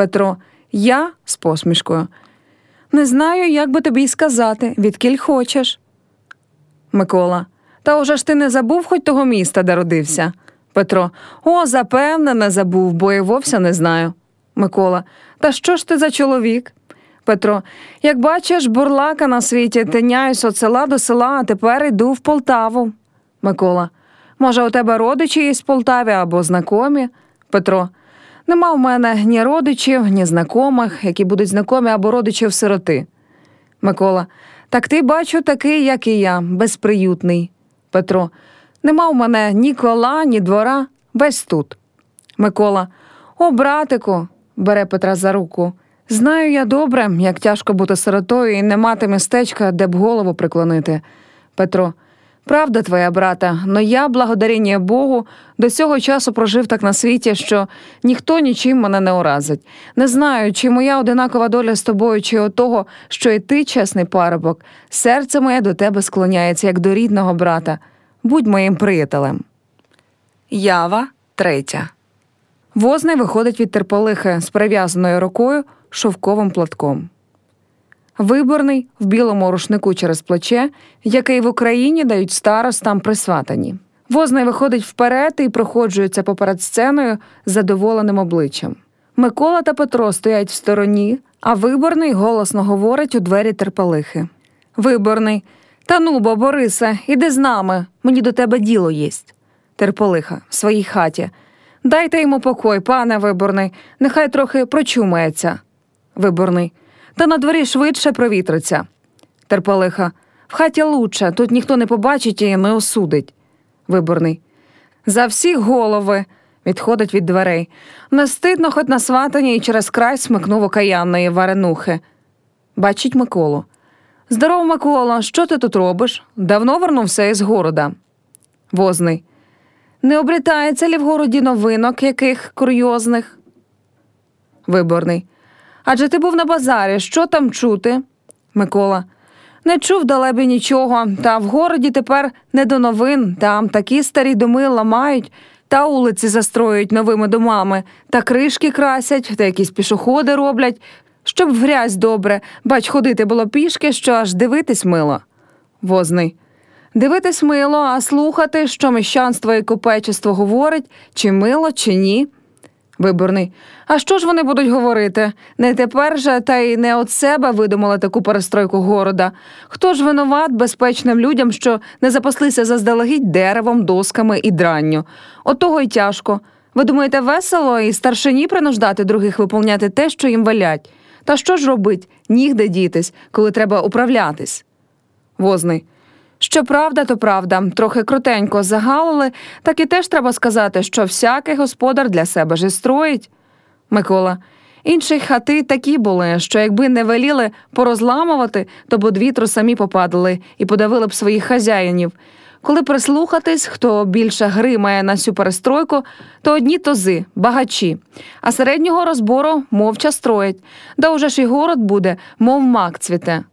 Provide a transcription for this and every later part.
Петро. Я з посмішкою. Не знаю, як би тобі й сказати, відкіль хочеш. Микола. Та уже ж ти не забув хоч того міста, де родився. Петро. О, запевне, не забув, бо і вовсе не знаю. Микола. Та що ж ти за чоловік? Петро. Як бачиш, бурлака на світі, тиняюсь від села до села, а тепер йду в Полтаву. Микола. Може, у тебе родичі є в Полтаві або знакомі? Петро. Нема в мене ні родичів, ні знайомих, які будуть знайомі або родичів сироти. Микола. Так ти бачу такий, як і я, безприютний. Петро. Нема в мене ні кола, ні двора, весь тут. Микола. О, братику, бере Петра за руку. Знаю я добре, як тяжко бути сиротою і не мати містечка, де б голову приклонити. Петро. Правда твоя, брата, но я, благодаріння Богу, до цього часу прожив так на світі, що ніхто нічим мене не уразить. Не знаю, чи моя одинакова доля з тобою, чи от того, що і ти, чесний парубок, серце моє до тебе склоняється, як до рідного брата. Будь моїм приятелем. Ява третя. Возний виходить від терполихи з перев'язаною рукою шовковим платком. Виборний в білому рушнику через плече, який в Україні дають старостам при сватані. Возний виходить вперед і проходжується поперед сценою з задоволеним обличчям. Микола та Петро стоять в стороні, а виборний голосно говорить у двері терпалихи. Виборний. Та ну бо, Борисе, іди з нами, мені до тебе діло єсть. Терполиха в своїй хаті. Дайте йому покой, пане виборний, нехай трохи прочумається. Виборний. Та на дворі швидше провітриться. Терпалиха. В хаті лучше, тут ніхто не побачить і не осудить. Виборний. За всі голови. Відходить від дверей. Не стидно, хоч на сватані і через край смикнув окаянної варенухи. Бачить Миколу. Здоров, Микола, що ти тут робиш? Давно вернувся із города. Возний. Не обрітається лі в городі новинок яких курйозних? Виборний. Адже ти був на базарі, що там чути? Микола. Не чув далебі нічого, та в городі тепер не до новин, там такі старі доми ламають, та улиці застроюють новими домами, та кришки красять, та якісь пішоходи роблять, щоб грязь добре, бач, ходити було пішки, що аж дивитись мило. Возний. Дивитись мило, а слухати, що міщанство і купечество говорить, чи мило, чи ні. Виборний. А що ж вони будуть говорити? Не тепер же, та й не от себе видумали таку перестройку города. Хто ж винуват безпечним людям, що не запаслися заздалегідь деревом, досками і дранню? От того й тяжко. Ви думаєте, весело і старшині принуждати других виповняти те, що їм валять? Та що ж робить? Нігде дітись, коли треба управлятись? Возний. Що правда, то правда, трохи крутенько загалили, так і теж треба сказати, що всякий господар для себе ж і строїть. Микола. Інші хати такі були, що якби не веліли порозламувати, то б вітру самі попадали і подавили б своїх хазяїнів. Коли прислухатись, хто більше гримає на цю перестройку, то одні този, багачі, а середнього розбору мовча строять, да уже ж і город буде, мов мак цвіте.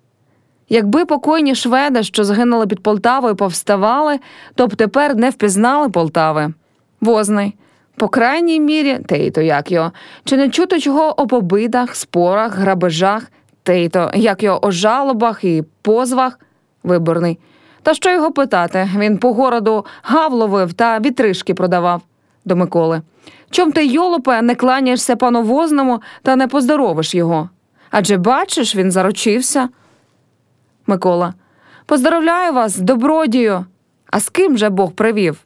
Якби покойні шведи, що загинули під Полтавою, повставали, то б тепер не впізнали Полтави. Возний. По крайній мірі, те й то як його, чи не чути чого о побитах, спорах, грабежах, те й то як його о жалобах і позвах, виборний. Та що його питати? Він по городу гав ловив та вітришки продавав до Миколи. Чом ти, йолопе, не кланяєшся пану возному та не поздоровиш його? Адже бачиш, він заручився. Микола. Поздоровляю вас, добродію. А з ким же Бог привів?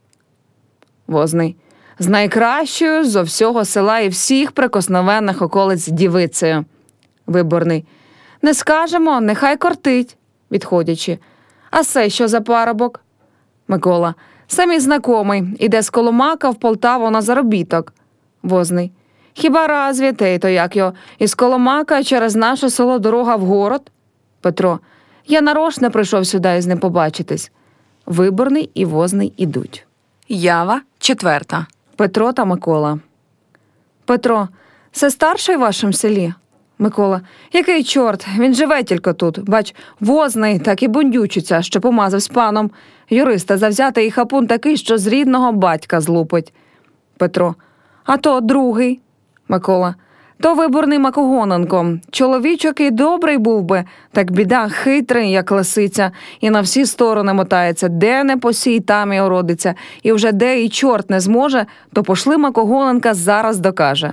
Возний. З найкращою зо всього села і всіх прикосновенних околиць дівицею. Виборний. Не скажемо, нехай кортить, відходячи. А це що за парубок? Микола. Самі знакомий, іде з Коломака в Полтаву на заробіток. Возний. Хіба разві те, то як його, із Коломака через наше село дорога в город? Петро. Я нарочно прийшов сюди із ним побачитись. Виборний і возний ідуть. Ява четверта. Петро та Микола. Петро, це старший в вашому селі? Микола. Який чорт? Він живе тільки тут. Бач, возний, так і бундючиться, що помазав з паном. Юриста завзяти і хапун такий, що з рідного батька злупить. Петро. А то другий. Микола. То виборний Макогоненко. Чоловічок і добрий був би, так біда хитрий, як лисиця, і на всі сторони мотається, де не посій, там і ородиться, і вже де і чорт не зможе, то пошли Макогоненка зараз докаже.